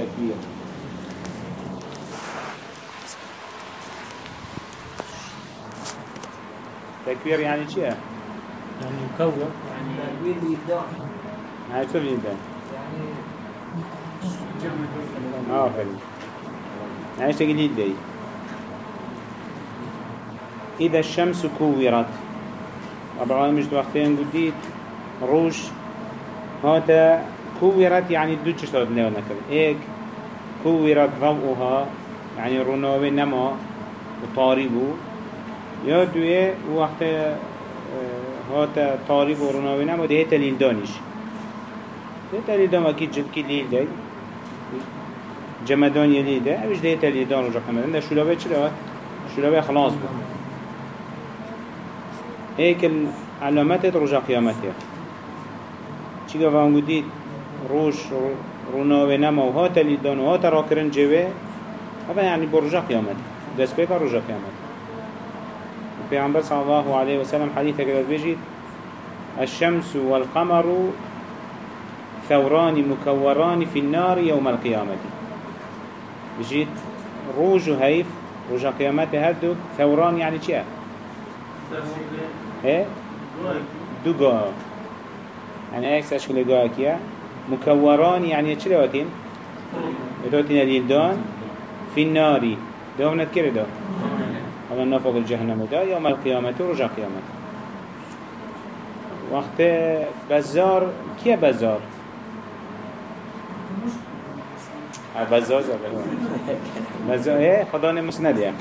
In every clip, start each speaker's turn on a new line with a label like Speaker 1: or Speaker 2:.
Speaker 1: تكبير تكبير يعني شيء؟
Speaker 2: يعني يكور
Speaker 3: يعني تكبير الإبداع
Speaker 1: يعني شو بيبان
Speaker 3: يعني
Speaker 1: آفرين يعني شكل هيدي إذا الشمس كورت طبعا مش وقتين قديت روش هذا كورت يعني دو چشتاد نيو نكر ايك كورت ضوءها يعني رونوه نما وطاربو يا دوية وقت هاتا طارب ورونوه نما ده هتا ليلدانش ده ليلدان أكيد جد كي ليل داي جمدان يلي ده اوش ده هتا ليلدان رجا قمدن. ده شلوه چرا شلوه خلاص بو هيك العلامات رجا قيامتها چی گفت؟ گودید روش روناوه نما و هاتا لیدان و هاتا راکرن جوه. هذا يعني برجا قيامت دست بيك رجا قيامت پیغمبر صلى الله عليه وسلم حديثة قد بيجي الشمس والقمر ثوران مكوران في النار يوم القيامة بيجيت روج هيف رجا قيامت هدوك ثوران يعني چيه؟ إيه؟ دوغا يعني إكس اشكال جاكيا مكوران يعني چلواتين يدوتين اليلدان في النار دومنا كير دو هذا نفق الجهنم دا يوم القيامة ورجع قيامة وقت بزار كيا بزار بزار بزار إيه خدا مسند يا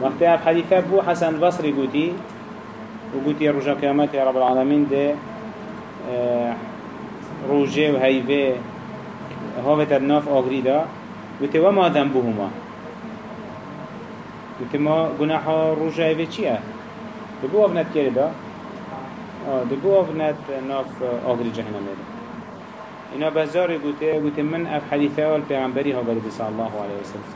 Speaker 1: وقت اف حديثة بو حسن البصري قوتي وقوتي رجع قيامة يا رب العالمين ده روجه و هیوه هاوه تر ناف آگری دا گوته و ما ذنبهما گوته ما گناح روجه هیوه چیه؟ دبو آفنت کرده دا؟ آه دبو آفنت ناف آگری جهنم دا اینا بزار گوته گوته من اف حدیثه و الپیغمبری ها گرد صلی الله علیه وسلم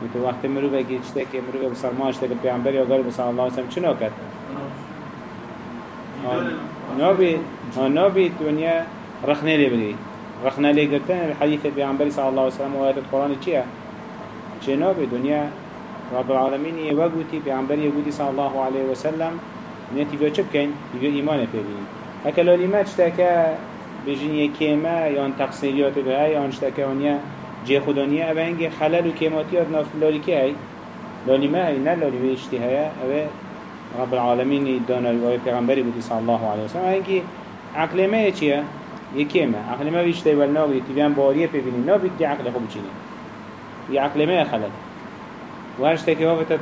Speaker 1: گوته وقت مرو بگی چته که مرو بسرماش تک الپیغمبری ها گرد صلی الله علیه وسلم چنا کرد؟ نابي نابي دنيا رخنا لي بني. رخنا لي قلتنا الحديث البيعنبري صلى الله عليه وسلم وآيات القرآن چيا چه نابي دنيا رب العالمين يوغوتي بيعنبري يوغوتي صلى الله عليه وسلم نيتي بيو چه بكين يبيو إيمان بيبين هكا لوليما اشتاكا بجين يكيما يان تقصيريات بهاي يان اشتاكا ونيا جي خدانيا أبا هنگي خلال وكيماتيات ناف لولي كي هاي لوليما هاي نا لولي اشتهايا أبا رب العالمين دانا وهي پیغمبری بودی صلی الله علیه وسلم اینکه عقل ما چیه؟ یکیمه عقل ما بیشتر ول ناوی تیوان باریه ببینی نابی دی عقل خوب چینی یه عقل ما خلد و هر شتکی هافت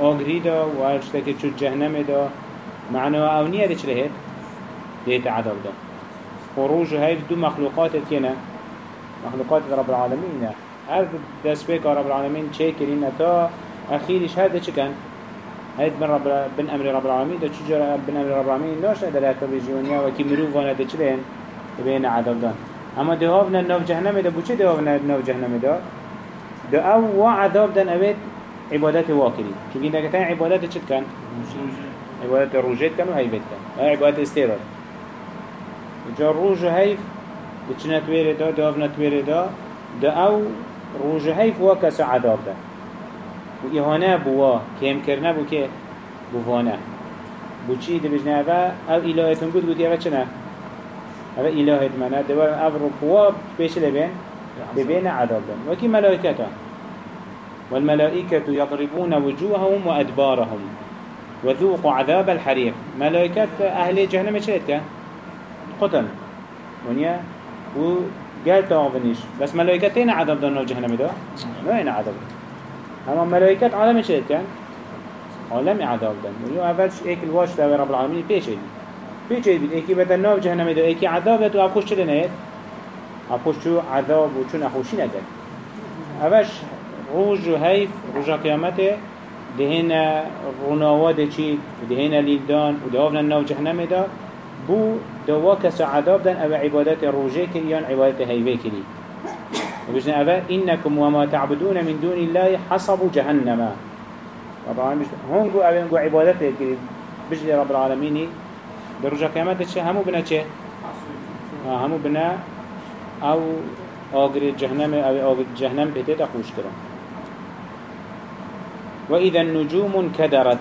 Speaker 1: آگری دا و هر شتکی چود جهنم دا. معنا اونیه دی چله هید دیت عذاب دا. خروج هاي دو مخلوقات كنا مخلوقات رب العالمين هر دست بيك رب العالمين چه كرين تا اخيرش هذا چه كان هيد بن رب بن أمر رب العالمين ده چجرا بن أمر رب العالمين ناش ده لا تبيجونيا وكي مروف وأنا ده چلين بين عذاب دان اما ده هافنا نوف جهنم ده بوچه ده هافنا نوف جهنم ده. ده أو وعذاب دان اويت عبادات واكري چونكي ده كتان عبادات چت كان عبادات روجيت كان وهيبت كان عبادات استيراد جا روج هيف بچنت ويره ده ده هافنا تويره ده ده أو روج هيف وكس عذاب ده و ایهانه بوا کم کرنه بو که بوانه بو چی؟ دی بجنه اوه أو الهتون بود بودی اوه چنه اوه الهت منه دوار أو رو بوا پیش لبین ببین عذاب. دن وكي ملائكته والملائكة يضربون وجوههم وأدبارهم. وذوقوا عذاب الحريق. ملائكة أهل جهنم شريتك؟ قتل ونيا. وقال تعوفنيش بس ملائكتين عذاب دنو جهنم ده ما هنا عذاب. أما ملائكت عالم كان عالم عذاب دن ولو اولش إيك الواش ده رب العالمين بيش بيش ايدي ايكي بدن ناف جهنم ده ايكي عذاب ده آخوش چلن ايد آخوش شو عذاب و چون اخوشي ندن اولش روج و هيف روجا قيامته دهنا روناوا ده چي دهنا ليلدان و دهافنا ناف جهنم ده بو دوا كسو عذاب دن أو عبادات روجه كريان عبادات هيفه كري وبجنا أبا إنكم وما تعبدون من دون الله حصب جهنم. طبعا هون جو أبا جو عبادته كري بجلي رب العالمين درجة كامات تشي همو بنا آه همو بنا أو آقر جهنم أو آقر جهنم بتيت خوش كرا وإذا النجوم انكدرت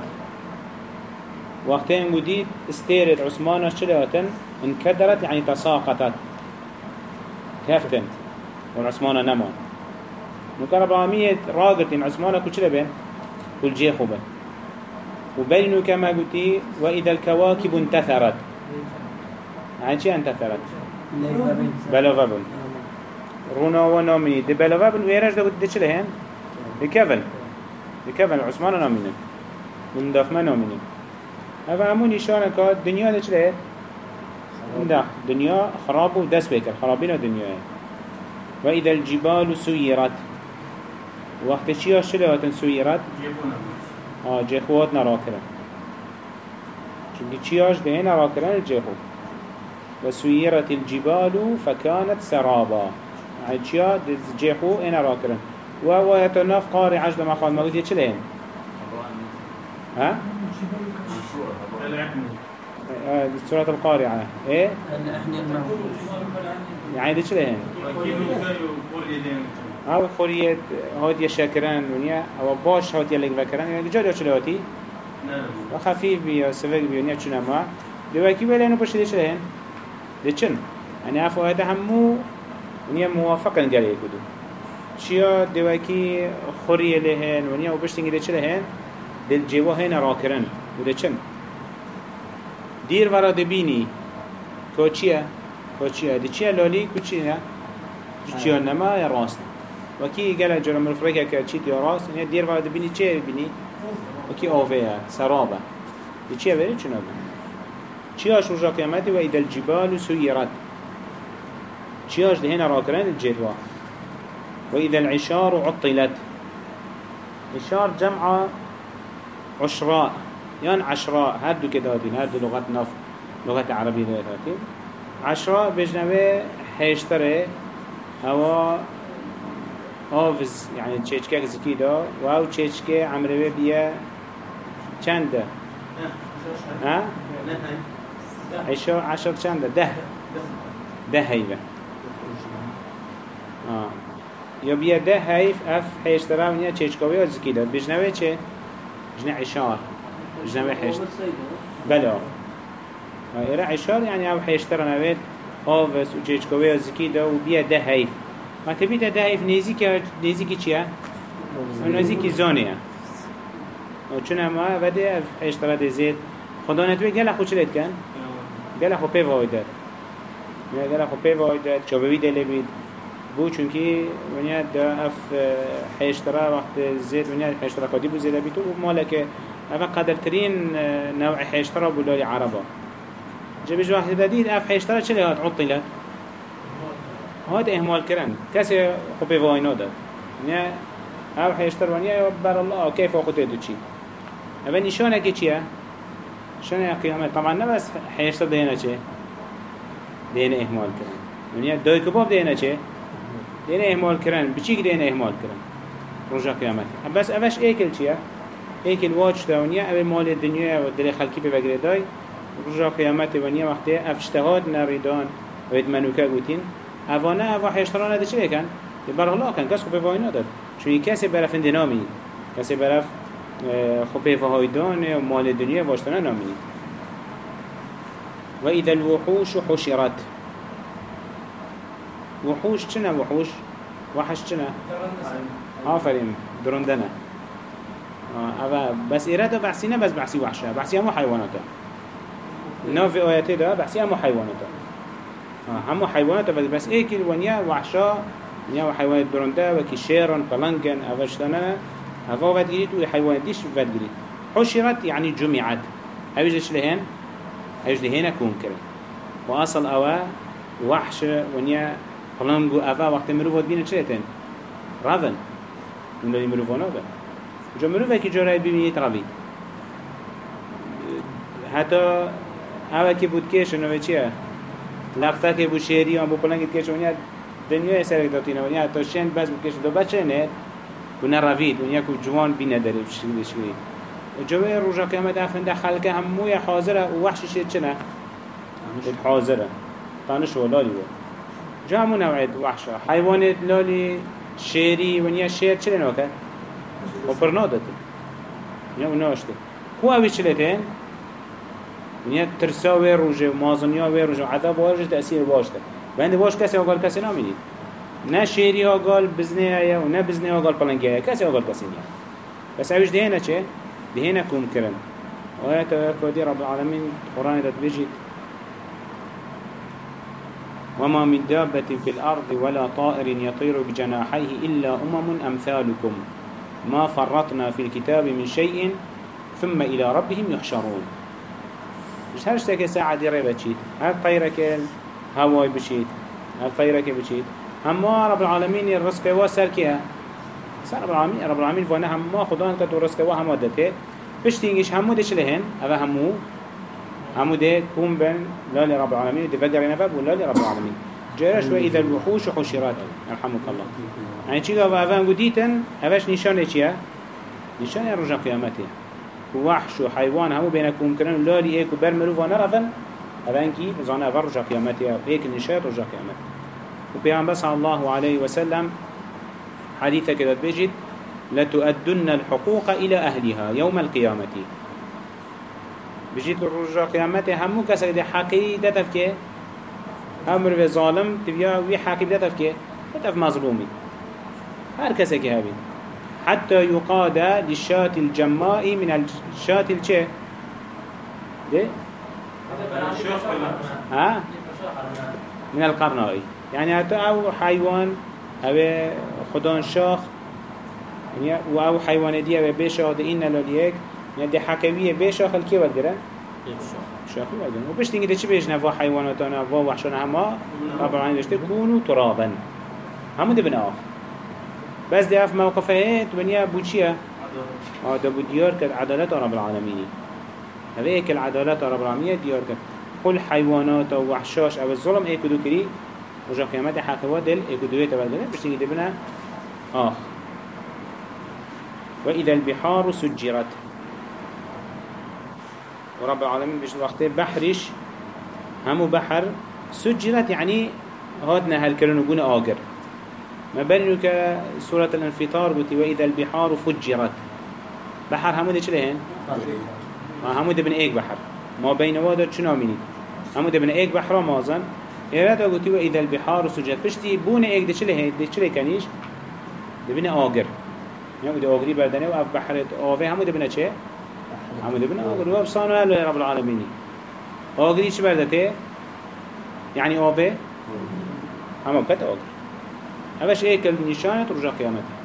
Speaker 1: وقتين قديد استيرت عثمان شلاتن انكدرت يعني تساقطت كفتن والعثمان نمان نكرب العالمية راقتين عثمان كل بين كل جيخو بين وبينه كما قلتي وإذا الكواكب انتثرت. يعني شي انتثرت؟ بلوفابل رونا ونامني دي بلوفابل ويرج ده قلت دي هين بكفل بكفل عثمان نامني ومداف ما نامني هذا همون إشارة كات دنيا ده چله ده دنيا خراب ودس بكر خرابين الدنيا وإذا الجبال سيرت. وقت چيا شلوات سيرت؟ آه جيخوات نراكرن چونك چياش ده نراكرن الجيخو وسيرت الجبال فكانت سرابا. يعني ده جيخو أنا راكرن وهو يتناف قاري عجل ما خال موجود يتشلين ها؟ آه سورة القارعة. إيه؟ يعني دي چلين؟ أو خوريت هات يشكرن ونيا أو باش هات يلك بكرن يعني جا چلي هاتي؟ و خفيف بي سفك بي ونيا چنا ما دوكي ولا انو پشت دي چلين؟ دي چن يعني افو هذا همو ونيا موافقا قال يكدو چيا دوكي خوري لهن ونيا و پشتنگي دي چلين؟ دل جيوه هنا راكرن وده چن؟ دیر ورا دبینی که چیه؟ که چیه؟ دی چیه لالی که چیه؟ نما راست وکی گل جرم مرفرقه چیت یا راست یعنی دیر ورا دبینی چیه بینی؟ وکی آوه سرابه. چیه بری چنو بینی؟ چیاش رجا قیامتی و ایدل جبال سویرت چیاش دهنا راکرن الجدوى وإذا العشار عطلت. عشار جمع عشراء يعني عشراء هادو كده هاتين هادو لغة نف لغة عربية هاتين عشراء بجنبه حيشتره هوا آفز يعني تشيشكا زكي دا واو تشيشكا عمره بيا چنده؟ ها؟ عشر عشر چنده؟ ده. ده هيبه آه. یا بیا ده هیف اف حیشتره ونیا چیچکاوی ها زکی داد بجنوه چه؟ بجنه عشار. جنبه حشت بله. ایره عشار يعني أو حشتر نوید آوس و جيجكوه زكي ده و بيا ده هيف ما تبي ده نزيك نزيك چيه؟ نزيك زانيه و چون اما وده حشتر ده زيد خدا نتوی گل خو چلید کن؟ گل خو پی وای داد گل خو پی وای داد چوبوی دل بید بو چونکی ونیا ده اف حشتره وقت زید ونیا حشتره قدی بو زیده بیتو و مالک أفا قدرترين نوع حيشترى بلولي عربا جبج واحد بديد أف حيشترى چلي هات عطلت هات إهمال كرن. كسي خبي فاينو داد يعني أف حيشترى ونيا بر الله كيف أخذ يدو چي أفا نشانه كي چيه شانه قيامة طبعا نبس حيشترى دينا چه؟ دينا إهمال كرن ونيا دوي كباب دينا چه؟ دينا إهمال كرن بچيك دينا إهمال كرن رجع قيامته بس أفش ايكل چيه هيك الواج دونيا أو مال الدنيا ودل خلقي ببقر داي رجع قيامت ونيا وقته اوانه اوا حشتران نده چی بکن؟ ده برغلا کن کس خوبه خب واینا داد چون این کسی برف کسی برف خوبه خب واهایدان و مال دنیا واشتران نامی و اذا الوحوش حشرت. وحوش چنه وحوش؟ وحش چنه؟ آفرین دروندنه اوا بس دو بحثی نه بس بحثی وحشه. بحثی همو حیواناته. ناف آیته ده بحثی همو حیواناته. همو حيواناته بس بس إيه كل ونيا وحشا ونيا حيوانات برنده وكي شيران بلنجن اوشتنا هفا ود جريد وحيوانات ديش ود جريد حشرت يعني جمعت هايوش إيش لهين هايوش لهين كون كرن وأصل أوا وحش ونيا بلنجو أوا وقت مروفات بينا چهتن رافن من اللي مروفانا ده جا مروفه که جارای ببینید روید حتی اوه که بود کشن چیه لفته که بو شهری هم بو پلنگید که چون دنیای سرک داتینه و یعنی تا شند بس بو کشم دو بچه نه. و نه روید و یکو جوان بی نداره. بشکلی و جوه روژا قیامت افنده خلقه موی حاضره و شد چنه؟ حاضره. تانش و لالی و جا همون نوعید وحشه حیوان لالی شیری و نیا شیر چنه خب نوکه؟ و پرنا داده یا اوناشته خواه اوی هو اوي چلتين ونيا ترساوي روجه مازنيا وي روجه عذاب واجه تأثير باشته بند باش کسی آگال کسی نامینید نه شیری آگال بزنه آیا و نه بزنه آگال پلنگه آیا کسی آگال کسی نیا بس اوش دهینه چه؟ دهینه کم کرن وآيات كودي رب العالمين قرآن دات بيجي وما من دابة في الأرض ولا طائر يطير بجناحيه إلا أمم أمثالكم ما فرطنا في الكتاب من شيء ثم إلى ربهم يحشرون مش هرشتك ساعة دي ريبا تشيت هل طيرك هواي بشيت هل طيرك بشيت هما رب العالمين الرزق واسر كيها سر رب العالمين رب العالمين فانا هما خدان كتو الرزق وهم دته بشتينجش همو دش لهن أبا همو همو ده كون بين لا لرب العالمين ده فقر نفب ولا لرب العالمين جرش وإذا الوحوش حشرات يرحمك الله يعني چيغا وأفان قديتن أفاش نشانه چيا نشانه رجع قيامته وحش وحيوان همو بينكم لا لي ايكو برمرو وأنا رفن أفان كي زانا أفان رجع قيامته ايك نشات رجع قيامته وبيان بس الله عليه وسلم حديثة كده بيجد لتؤدن الحقوق إلى أهلها يوم القيامة بجيت الرجاء قيامته همو كسك دي حقي دتف كي أمر في ظالم تبيا وي حقي دتف كي دتف مظلومي هر كسك هابي حتى يقاد للشاة الجماء من الشاة الچه دي؟ ها؟ من القرناء. يعني حتى أو حيوان أو خدان شاخ يعني و أو حيوان دي أو بيشاخ دي إنا لوليك يعني دي حكوية بيشاخ الكي ودقرن شاخي ودقرن وبش تنجي دي چه بيشنا فا حيواناتنا فا وحشنا هما رب العالمين دشته كونوا ترابا. همو دي بنا آخ بس دي اف موقفه ونيا بو چيه آه ده بو ديار كد عدالة رب العالمين. هذا ايك العدالة رب العالمين ديار كد كل حيوانات أو وحشاش أو الظلم ايكو دو كري؟ رجا قيامات حقوة دل ايكو دوية تبالدنا بش تنجي دي بنا آخ وإذا البحار سجرت. ورب العالمين بيش الوقت بحرش. همو بحر سجرت يعني هادنا هالكرن وقونا آقر ما بينك سورة الانفطار قلت وإذا البحار فجرت. بحر همو ده چلهن؟ همو ده بن إيك بحر. ما بين وادا مني؟ همو ده بن إيك بحر مازن إيرادا قلت وإذا البحار سجرت. بشتي بون إيك ده چلهن ده چله كنيش ده بن آقر يعني ده آقري بردنه و اف بحرت آوه همو ده بنا چه؟ همو ده بنا آقر و بصانو هلو رب العالميني آقري چه بردته؟ يعني آوه همو بكت آقر اوش ايك النشانة رجا قيامته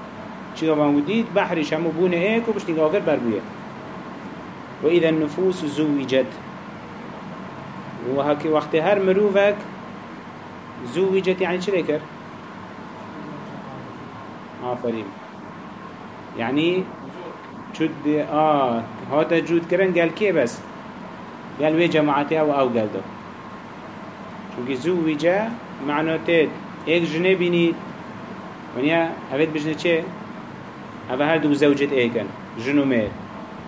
Speaker 1: چه وان وديد بحرش همو بونه ايك و بشتنگ آقر بربويه وإذا النفوس زوجت وهكي وقت هر مروفك زوجت يعني چه لكر؟ آفرين يعني شد آه هاتا جود كرن قال كي بس قال وي جماعتي أو أو قال دو چونكي زوجة معناتت ايك جنه بيني ونيا هفت بجنه چه؟ هفه هر دو زوجت ايكن جنو مير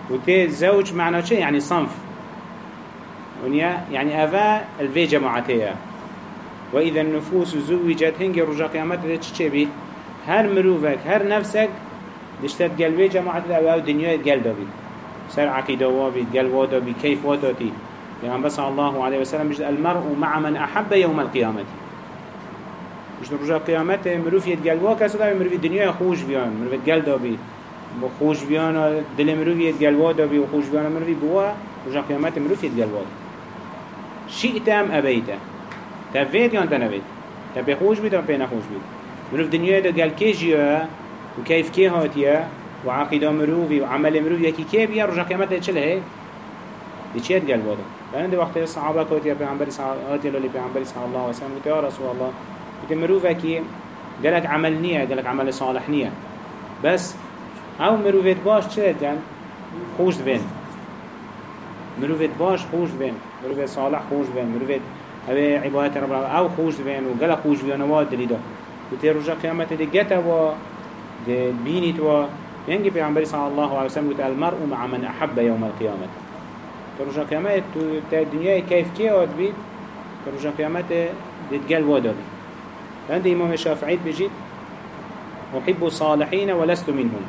Speaker 1: وتي زوج معناه چه؟ يعني صنف ونيا يعني أفا الفي جماعتها وإذا النفوس زوجت هنجي رجا قيامت چه بي هر مروفك هر نفسك دشتت قلبي جماعت أو أو دنيا قلب بي سر عقيدة وابي قلب وادا بي كيف واداتي يعني بس الله عليه وسلم بجد المرء مع من أحب يوم القيامة مش رجع قيامته مروف يتقلب واكا سودا مروف الدنيا خوش بيان مروف قلب بي خوش بيان دل مروف يتقلب وادا بي وخوش بيان مروف بوا رجع قيامته مروف يتقلب وادا شئت أم أبيت تفيت يان تنفيت تبي خوش بيت أم بينا خوش بيت مروف دنيا دا قال كيجيا وكيف كي هاتيا وعقيدة مروفي وعمل مروفي يكي كي بيا رجع قيامته چل هي دي چيت قال وادا لأن دي وقت الصحابة كوتيا بيعنبري صحابة لولي بيعنبري صلى الله عليه وسلم يا رسول الله قلت مروفك قالك عمل نية قالك عمل صالح نية. بس أو مروفت باش چه خوش بين. مروفت باش خوش بين. مروفت صالح خوش بين. مروفت هذا عبادة رب العالمين أو خوش بين. وقالك خوش بين واد دليدا قلت رجع قيامته دي جتا و دي بيني تو. ينجي بيعنبري صلى الله عليه وسلم قلت المرء مع من أحب يوم القيامة. رجع قيامته الدنيا كيف كي واد بيت رجع قيامته دي تقال وادا بيت عند إمام الشافعي بجد أحب الصالحين ولست منهم.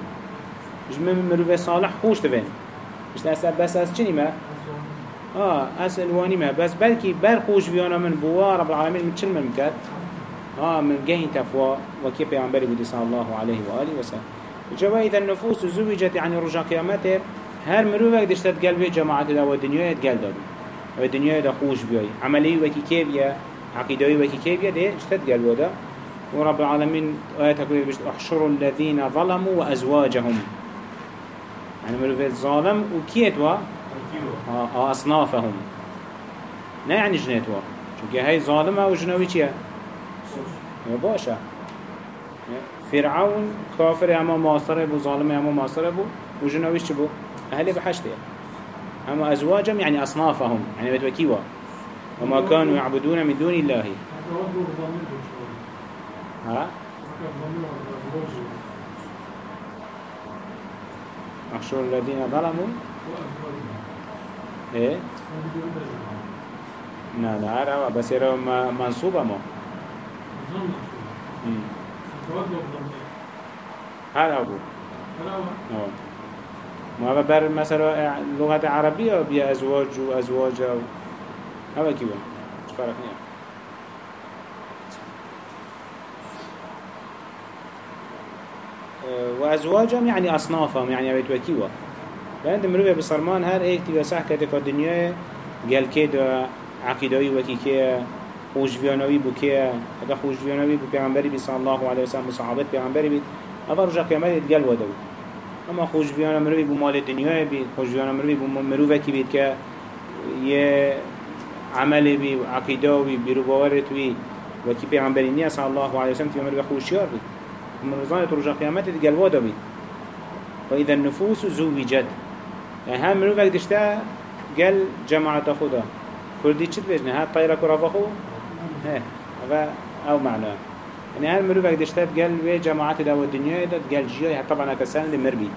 Speaker 1: مش من مروف صالح؟ خوش تبين. مش أسأل بس أس ما؟ آه أسأل واني ما. بس بلكي بر خوش بيانا من بوا رب العالمين من چل من مكات آه من جهي تفوا وكي بيعنبري بدي صلى الله عليه وآله وسلم جوا إذا النفوس زوجت يعني رجع قيامته هر مروفك دشتت قلبي جماعة دا والدنيا يتقل دابي والدنيا دا خوش بيوي عملي وكي كيبيا عقيدوي وكي كيبيا دي اشتت قلبه دا ورب العالمين آيات تقول بشت احشروا الذين ظلموا وأزواجهم. يعني مروفة ظالم وكيت وا آه، آه، أصنافهم. لا يعني جنيت وا چونك هاي ظالمة وجنوي چيا يا باشا. فرعون كافر اما ماصر بو ظالم اما ماصر بو وجنويش بو؟ أهل بحشته أما أزواجهم يعني أصنافهم. يعني بتوكيوا وما كانوا يعبدون من دون الله. ها؟ احشر الذين ظلموا؟ إيه؟ لا لا بس يرى منصوبة ما مم. هذا آه. ما بر مثلا لغة عربية بيا أزواج وأزواج و... هذا كيف مش فرق نيا أه، وأزواجهم يعني أصنافهم يعني أبيت وكيوا لأن مروي بصرمان هر إيك تبا صح كتك الدنيا قال كده عقيدوي وكي كيه خوشویانوی بو که اگه خوشویانوی بو پیغمبری بی صلی الله علیه وسلم صحابت پیغمبری بی اول رجا قیامت گل وده بود أما خوشویان مروی بو مال دنیا بی خوشویان مروی بو مروی کی بید که عمل بی عقیده بی بیرو باورت بی و کی پیغمبری نیا صلی الله علیه وسلم تیمر خوشیار بید من رزانت رجا قیامت گل وده بید و اذا النفوس زوجت. يعني هم مروفك دشتا قال جماعة خدا. كردي چت بجنه ها طيرك ورافخو هه هذا أو معنى. يعني هر مروفك دشتات قال وي جماعات دا والدنيا دا قال جيا. طبعا هكسر هندي مربي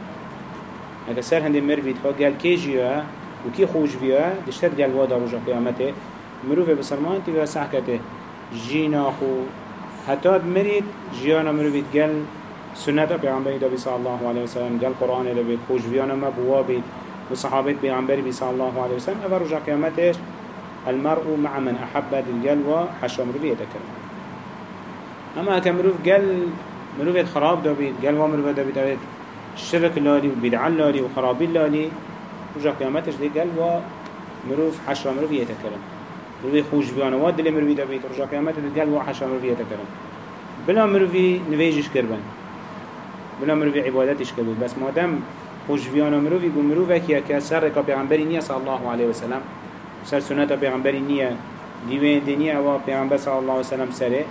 Speaker 1: هكسر هندي مربي قال كي جيا؟ وكي خوش فيها دشتات قال وادا رجع قيامته مروفه بسرمان تبقى سحكته جينا خو. حتى مريد جيانا مروفيت قال سنة پیغمبری دا صلى الله عليه وسلم قال قرآن بيت خوش فيانا ما بوابيت وصحابت پیغمبری صلى الله عليه وسلم أفر رجع قيامتش المرء مع من أحب الجل حشو مروفية تكرم أما كمروف قال مروفية خراب دابيت قال ومروفية دابيت الشرك لالي وبدع لالي وخراب لالي رجع قيامتش دي قال ومروف حشو مروفية تكرم مروفي خوش بيانا واد اللي مروفي دابيت رجع قيامتش دي قال وحشو مروفية تكرم بلا مروفي نفيجش كربن بلا مروفي عبادتش كربن بس مادام خوش بيانا مروفي بو مروفك يا كسر ركا بيغنبري نية صلى الله عليه وسلم. سر سنت پیغمبری نیه دیوین دنیا و پیغمبر صلی الله علیه وسلم سره.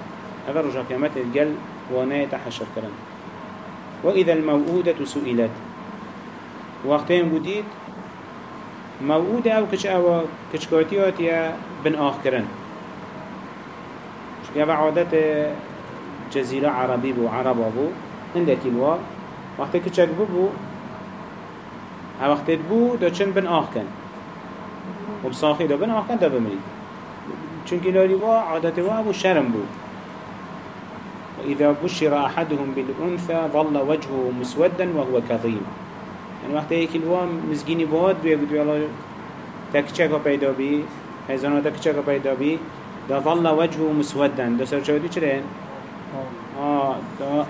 Speaker 1: هذا رجع قيامت الجل وناية تحشر كرن وإذا الموؤودة سئلت. وقتين قديد موؤودة أو كش أو كشكوتيات يا بن آخ كرن يا عادة جزيرة عربي بو عرب بو عندك الوا وقت كشك بو بو وقت بو دو چن بن آخ كن وبصاخي دا بن آخ كن دا بمري چونك لالي وا عادة وا أبو شرم بو وإذا بشر أحدهم بالأنثى ظل وجهه مسودا وهو كظيم. يعني وقت هيك الوام مزجيني بواد بيقول الله تكشك بيدا بي هزانا تكشك بيدا بي دا ظل وجهه مسودا دا سرچودي چرين آه. دا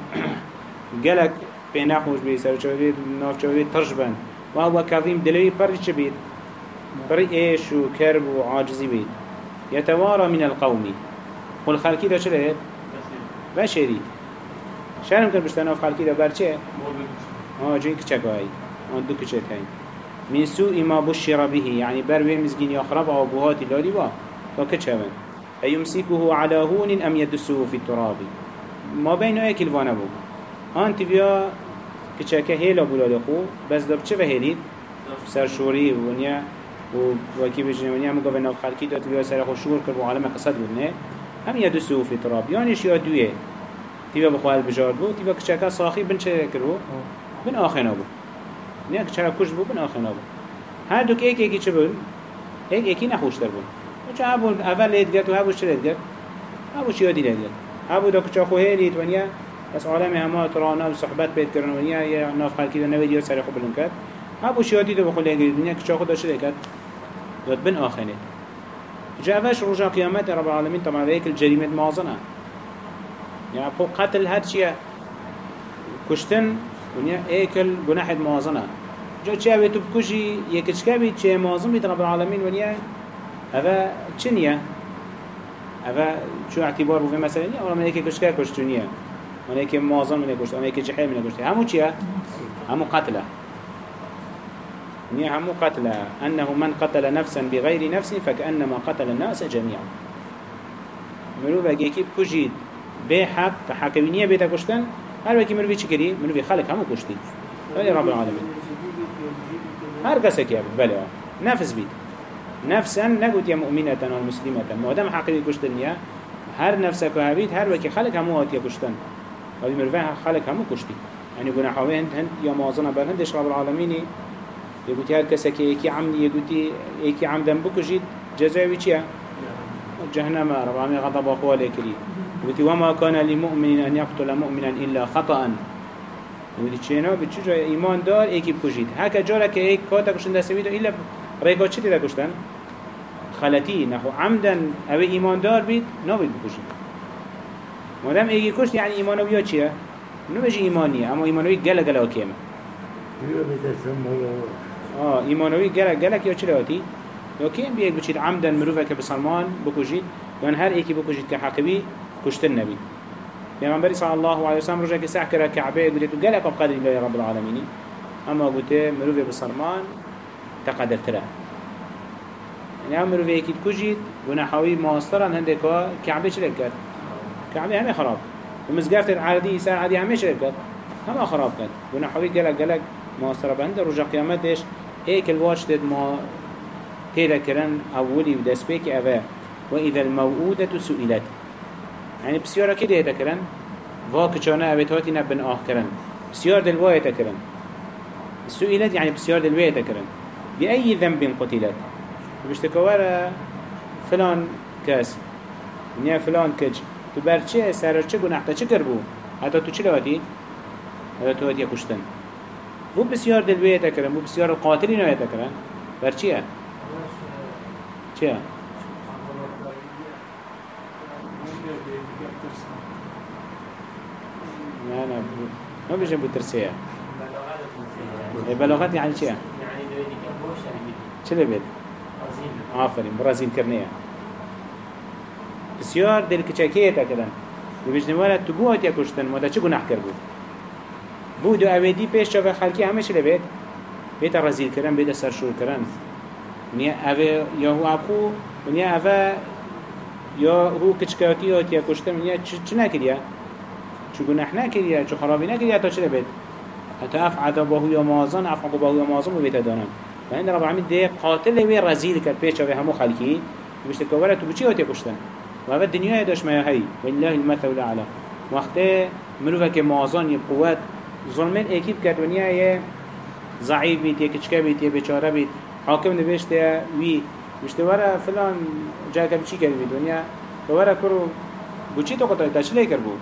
Speaker 1: قلق بيناخوش بي سرچودي نافچودي ترجبن وهو كظيم دلوي بري چه بيت بري إيش وكرب وعاجزي بيت يتوارى من القوم. والخلقي دا چرين بشری. شرم کن بشتن آف خلقی دا برچه آه جوی کچک هایی آن دو کچک هایی من سوء ما بشر به يعني بروي مزجين يخرب أو بوهات اللالي با وكتشبن أيمسكه على هون أم يدسه في التراب. ما بين أيك الوانا بو هان تبيا كتشاكا هيلا بولا خو. بس دب چه هيليد سرشوري ونيا وكي بجنة ونيا مقابل ناف خلقي دا تبيا سر خو شور كربو عالم قصد بودنه هم يدسه في التراب. يعني شيا دويه تبيا بخوال بجار بو تبيا كتشاكا صاخي بن چه كربو بن آخنا بو نه چرا کش بو بن آخنا بو هر دو که ایک ایکی چه بون؟ ایک ایکی نخوش در بون چه هبون؟ اول لید گرد و هبوش چه لید گرد؟ هبوش یادی لید گرد؟ ابو دا کچا خو هیلید ونیا بس عالم همه ترانا و صحبت بید کردن ونیا یا ناف خلکی دا نوید یا سر خوب بلند کرد. ابو شیادی دا بخول لگرید ونیا کچا خود داشته کرد. داد بن آخنید جاءفاش رجا قيامات رب العالمين طبعا ذيك الجريمة مازنة. يعني أبو قتل هاد شيء كشتن ونيا ايكل جناح مازنة. جا چه اوه تو بکشی یکچکه بید چه مازن بید رب العالمین ونیا اوه چنیه اوه چو اعتبار بوفه مثلا نیا اوه من ایک کشکه کشتونیه من ایک مازن من کشت من ایک جحیل من کشت همو چیه؟ همو قتله. نيا همو قتله. أنه من قتل نفسا بغير نفس فكأنما قتل الناس جميعا مروفا جيكي بكجيد بحق كحكوينية بيتا كشتن هر وكي مروفي چكري مروفي خلق همو هذا رب العالمين هر كسك يا بله. نفس بيت نفسا نقول يا مؤمنة أو مسلمة ما دام حقيقي كشتن يا هر نفسك هبيت هر وكي خلق همو يا كشتن هذه مروفي خلق همو كشتي يعني قلنا حوين هند يا مازنا برهندش رب العالمين يقولي هر كسك يكي عمدي يقولي يكي عمدا بكجيد جزاوي چيا جهنم. رب العالمين غضب لكري يقولي وما كان لمؤمن أن يقتل مؤمنا إلا خطأ. يقولي چينا بچجا إيمان دار يكي بكجيد هكا جارك يك كاتا كشتن دستويدو إلا ريكا چي تدا كشتن خلتي نخو عمدا أو إيمان دار بيت نابد بكجيد مادام يكي كشت يعني إيمانو بيا چيا نو بجي إيمانية أما إيمانوي قلق قلق كيما آه إيمانوي جلك جلك يا چلاتي يا كين بيك بتشيد عمدا مروفة كبسلمان بكوجيد لأن هر إيكي بكوجيد كحقبي كشتن النبي پیغمبر صلى الله عليه وسلم رجع كسح كرا كعبه قلت جلك بقدر الله يا رب العالمين أما قلت مروفة بسلمان تقدر ترى يعني هم مروفة إيكي كوجيد ونحوي ماسترا هندك كعبه شلك كر كعبه هم خراب. ومزقفت العادي يسار عادي هم شلك كر هم خراب كر ونحوي جلك جلك ماستر بند رجع قيامتش هيك الواش تد ما تيدا كرن أولي ودس بيك أفا وإذا الموؤودة سئلت. يعني بسيارة كده هيدا كرن واك جانا أبيت هاتي نبن آه كرن بسيار دلواية كرن سئلت يعني بسيار دلواية كرن بأي ذنب قتلت بشتكوارا فلان كاس نيا فلان كج تبرچه سرچه گناحتا چه کربو حتی تو چه لواتی؟ حتی تو هاتی کشتن. بو بسیار دلویه تکرن بو بسیار قاتلی نویه تکرن بر چیه؟ چیه؟ نه نه ما بيجي بو ترسيه بلاغات يعني چیه؟
Speaker 3: يعني لو يدي كان بوش يعني
Speaker 1: چه بید؟
Speaker 3: عظيم
Speaker 1: آفرین برازیل کرنیه بسیار دل کچکیه تکرن ببیجنوارد تو بو هاتیا کشتن مادا چه گناه کرد بود؟ بود و اویدی پیش چاوه خلکی همه چه لبید؟ بیتا رزیل کرن بیتا سرشور کرن ونیا اوه یا هو ابخو ونیا اوه یا هو کچکاکی که کشته منیه چه نکریه؟ چه گناه نکریه؟ چه خرابی نکریه؟ تا چه بید اتا اف عذابه یا مازان اف عقوبه یا مازان رو بیت دانم. و این رب العالمین ده قاتل وی رزیل کرد پیچه و همو خلکی. بشت کوره تو بچی تی کشته و اول دنیای داشت ما هی والله المثل الاعلى وقتی مروفه که مازان قوت ظلمن اکیب کرد ونیه ضعیف بیت یا کچکه بیت بیچاره بیت. حاکم نوشته وی وي مشت ورا فلان جا چي كد بيت ونيا ورا كرو بوچي تو قطع تشلي كربو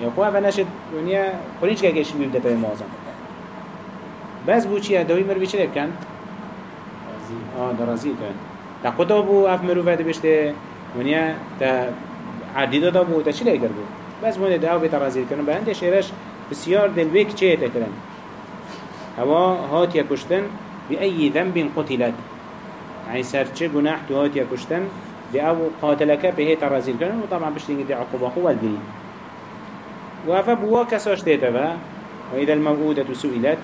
Speaker 1: يا خو فنشد ونيا قريش كا كش بيبدا تاي موازن بس بوچي دوي مر بيچ كان آه درازي كان تا قطع بو اف مرو فد بشت ونيا تا عديد دا بو تشلي كربو بس مون داو بيت رازي كان بهند شيرش بسيار دلويك چه تكرن هوا هات يكشتن بأي ذنب قتلت يعني سر چه گناح تو هات يكشتن دي أو قاتلك به ترازيل كرن وطبعا بشتنگ دي عقوبة هو الدري وافا بوا كساش تيتبا وإذا الموءودة سئلت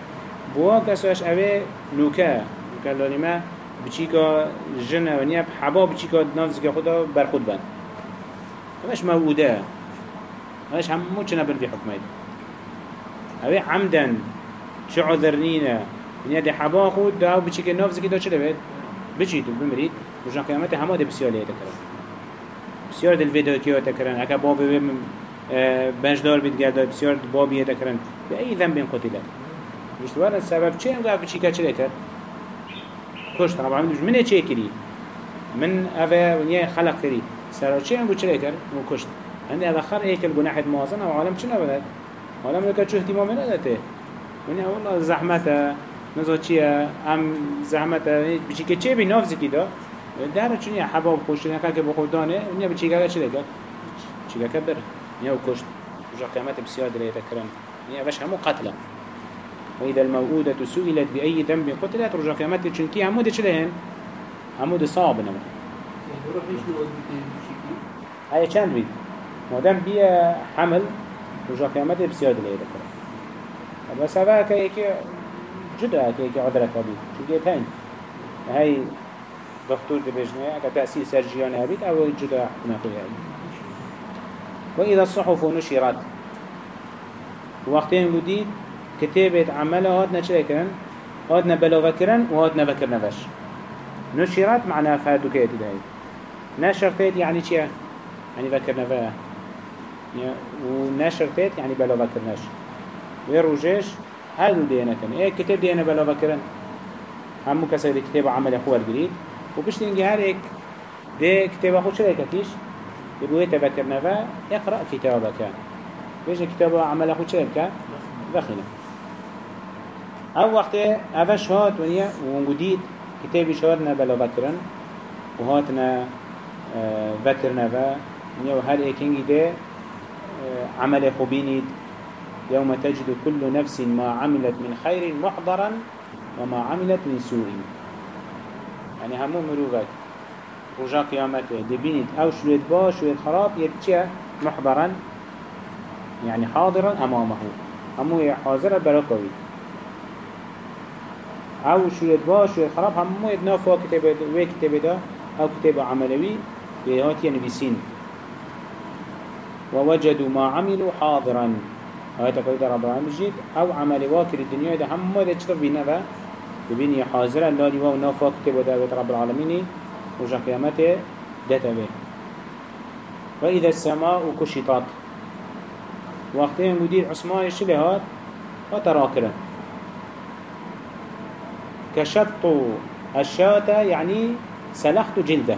Speaker 1: بوا كساش اوه نوكا نوكا لانما بچيكا جنة ونيا حبا بچيكا نفسك خدا برخود بند. همش موؤودة همش همو چنا بن في حكمه اوه عمدا چه عذرنينا من يد حبا خود دا بچي که نافذ كده بچي تو بمريد رجع قيامته همه ده بسيار ليه تكرن بسيار دل فيديو كيو تكرن اكا باب بنجدار بيت گردا بسيار باب يه تكرن بأي ذنب قتل مش دوار السبب چه؟ انگاه بچي که چه كر كشت طبعا من چه كري من اوه ونيا خلق كري سرا چه انگو چه كر و كشت عندي هذا خر هيك الجناح مازن أو عالم شنو بدأ عالم لك شو اهتمام من هذا من والله زحمته نزا چیه ام زحمت بچی که چه بی نافزی کی دا؟ در چونی حباب خوش نکه که بخودانه اونیا بچی که چه لگه چی که بر نیا کشت. رجع قیامت بسیار دلیت کرن نیا باش همو قتله وإذا الموءودة سئلت بأي ذنب قتلت رجع قيامته چونكي چلهن همو ده صعب نما هاي چند بيت مادام بيا حمل رجع قيامته بسيار دليل كرا بس هذا كي جدا كي عذرك بيت شو جيت هين هاي دكتور دبجنه اگه تأثير سرجيان هبيت أو جدا نخوي هاي وإذا الصحف نشرت. وقتين قديد كتابة عمله هاتنا چه كرن هاتنا بلوغة كرن وهاتنا بكر نفش نشرت معناها فهدو كيتي دهي نشرتت يعني چه يعني بكر نفا ونشرتت يعني بلوغة كرنش ويروجيش هادو دينا كن إيه كتاب دينا بلوغة كرن همو كسر كتاب عمل أخوة الجديد. وبشتي نجي هر ايك دي كتاب أخوة شريك كتيش يقول تذكر نفا اقرأ كتابك بيجي كتاب عمل أخوة شريك بخينا أو وقت اوش هات ونیا ونگودید کتابی شهادنا بلا وکرن و هاتنا آه، وکرنا و هر ایکنگی ده آه، عمل خوبینید يوم تجد كل نفس ما عملت من خير محضرا وما عملت من سوء. يعني همو مروفك رجا قيامته دبينت أو شوية با شوية خراب يتشي محضرا. يعني حاضرا امامه. همو حاضر بركوي أو شوية با شوية خراب همو وي كتاب دا أو كتاب عملوي بيهات ينبسين ووجدوا ما عملوا حاضرا. هاي تقويد رب العالمين بجيد أو عمل واكر الدنيا دا همو دا چطر بينا با ببيني حاضرا لا لوا ونافوا كتاب دا رب العالمين وجا قيامته دتا به وإذا السماء كشطت وقتين مدير عثمان الشلهات وتراكرا كشط الشاة يعني سلخت جلده.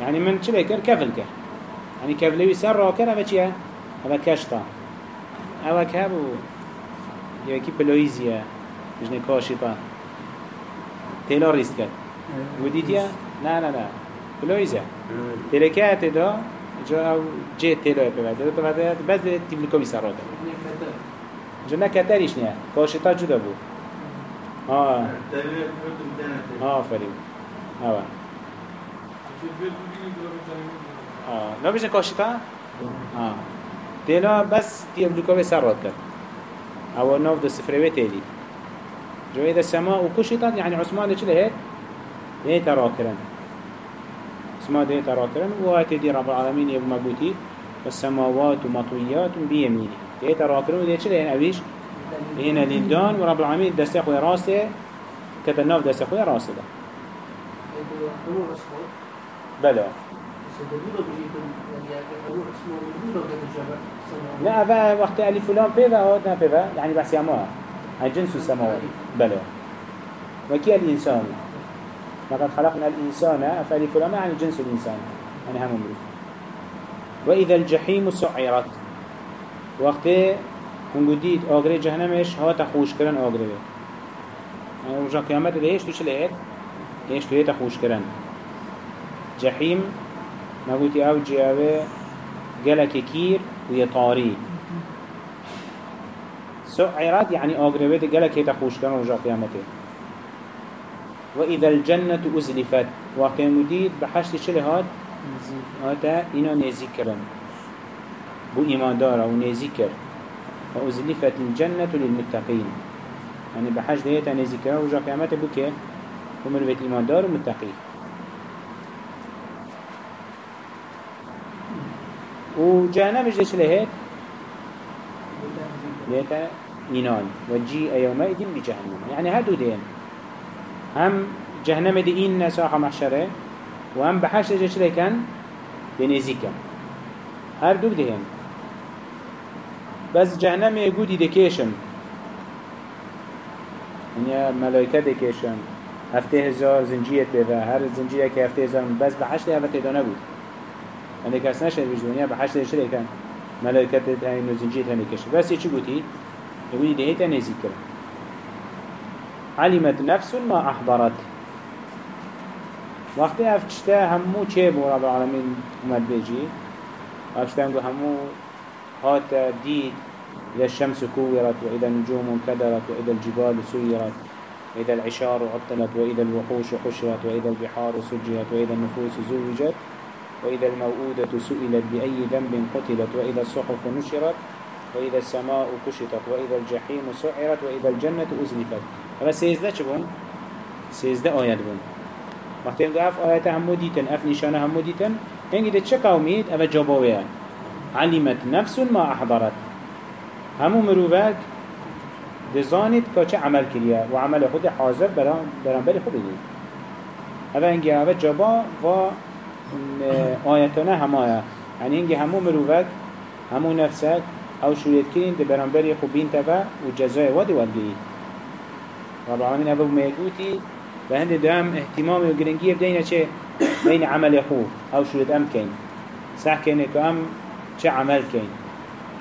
Speaker 1: يعني من بيكر كفلك يعني كفلوي سر راكر هذا شيء هذا كشطة هذا كابو يكي بلويزيا مش كاشطة تيلا ريستك وديتيا لا لا لا بلويزيا تلكات ده جا أو جي تيلا ببعد ده ببعد بس تملكوي سر راكر جنا كتريش نيا كاشطة جدا بو آه آه فريم آه آه لا بيجي كاشتا آه تيلا بس دي أمريكا سرات كر أو نوف ده سفروي تيلي جو اذا السماء وكشطت يعني عثمان إيش هيك. هي تراكرن. اسماء ده تراكرن. وهات دي رب العالمين يوم مبوتي والسماوات مطويات بيمينه هي تراكرن. ودي إيش هين ابيش هنا للدان ورب العالمين دست خوي راسه. كتناف دست خوي راسه ده. بلا لا أفا وقت ألف فلان بيفا هاتنا بيفا يعني بس ياموها عن جنس السماوات بلا وكي الإنسان لقد خلقنا الإنسان فألف فلان يعني جنس الإنسان يعني هم مروف وإذا الجحيم سعرت وقت هنگو دید آگره جهنمش ها تخوش کرن آگره. يعني قیامت ده تو چه لید؟ هیش تو هیتا خوش کرن. جحیم نگوتی أو جیاوه گلک کیر و یه طاری سعرات يعني آگره بید گلک هیتا خوش کرن رجا قیامته وإذا الجنة أزلفت. وقت مديد بحشت چه هاد؟ هاتا نزیک کرن بو ایمان داره و نزیک کرن وأزلفت الجنة للمتقين يعني بحاج ديتا نذكره وجا قيامته بكي ومن بيت إيمان دار ومتقي وجهنم مش ليش لهيك ديتا إينان وجيء يومئذ بجهنم. يعني هادو دين هم جهنم دي إين ساحة محشرة وهم بحاج ليش لهيكن بنزيكا هر دوك دين بس جهنم يقول ديكيشن يعني ملائكة ديكيشن هفته هزار زنجية بيفا هر زنجية كه هفته هزار بس بحشت هفته دانا بود. هنده کس نشد بیش دنیا به حشر شده کن ملائکت هنده نزنجیت هنده کشه بس چی گوتی؟ يقولي ده هيتا نزيك كرا علمت نفس ما أحضرت. وقتی افچتا همو چه بو رب العالمین اومد بيجي افچتا همو هات دید إذا الشمس كورت وإذا النجوم انكدرت وإذا الجبال سيرت وإذا العشار عطلت وإذا الوحوش حشرت وإذا البحار سجرت وإذا النفوس زوجت. وإذا الموءودة سئلت بأي ذنب قتلت وإذا الصحف نشرت وإذا السماء كشطت وإذا الجحيم سعرت وإذا الجنة أزلفت. هذا سيزده چه بون؟ سيزده آيات بون. وقتی اینگه اف آیت همو دیتن اف نشانه همو دیتن اینگه ده چه جاباوه علمت نفس ما احضرت. همو مروفك دزانت چه عمل کریه و عمل خود حاضر بران بری خود دید اوه اینگه اوه جابا و آیتانه همایه یعنی اینگه همو مروفك همو نفسك أو شوریت کرین ده بران بری خوبین تبا و جزای وادی ودگیید رب العالمين أبو ميقوتي بهند دام اهتمام وقرنجية بدينا چه؟ بين عمل خو شو لد أم كين صح كين كأم چه عمل كين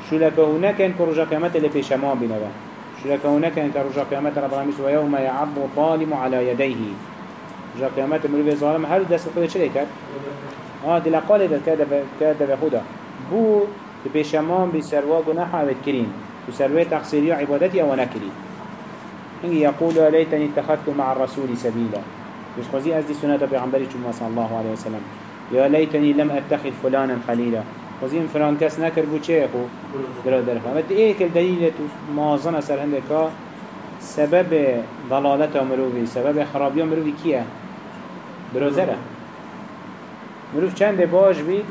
Speaker 1: شو لك هنا كين كرجا قيامت اللي في شمام بنوا شو لك هنا كين كرجا قيامت رب العالمين ويوم يعض الظالم على يديه رجا قيامت مروي ظالم هل دست خود چه لكت آه دل قال ده كده كده بخدا. بو في شمام بسروا جناح عبد كريم وسروا تقصيرية عبادتي أو نكري. إن يقول ليتني اتخذت مع الرسول سبيلا. مش خزي أزدي سنة بيغمبري جمع صلى الله عليه وسلم يا ليتني لم أتخذ فلانا خليلا. خزي من فلان كاس نكر بو چه يخو برادر فهمت إيه كالدليل موازنة سر عندك سبب ضلالته مروفي سبب خرابيه مروفي كيه برادره مروف چند باش بید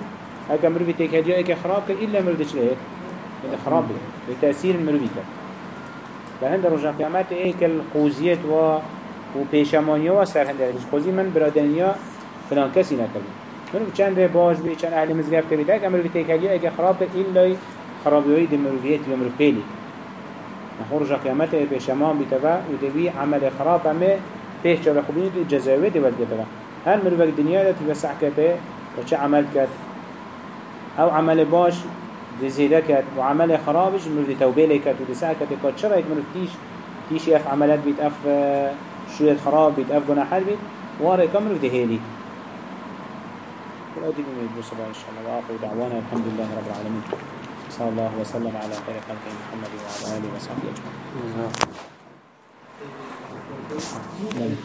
Speaker 1: اگه مروفی تکهدی ها که خراب کرد ایلا مروفی چلیه ایلا خراب بید به تأثیر مروفی کرد. فهند رجع قيامت ايك القوزيت و و پیشمانی و سر هنده قوزی من برادنیا فلان کسی نکردی منو چند باش بی؟ چند اهل مزگفت بید اگه مروفی تکهدی اگه خراب کرد ایلا خرابیوی دی مروفیت و مروف پیلی. نخور رجع قيامت اي پیشمان بیتوا و دوی عمل خراب همه پیش چرا خوبینی دی جزاوی دی ولد گتوا هر مروفک دنیا دا تبسع کته و چه عمل کرد؟ أو عمل باش دي زيدا كات وعمل خرابش مرد توبه لكات ودي ساعة كات كات شرعت مرد تيش تيش يف عملات بيت اف شوية خراب بيت اف جناحات بيت واري كم مرد هيلي ولا دي بميت بصبع إن شاء الله وآخر دعوانا الحمد لله رب العالمين صلى الله وسلم على خير خلق محمد وعلى آله وصحبه أجمعين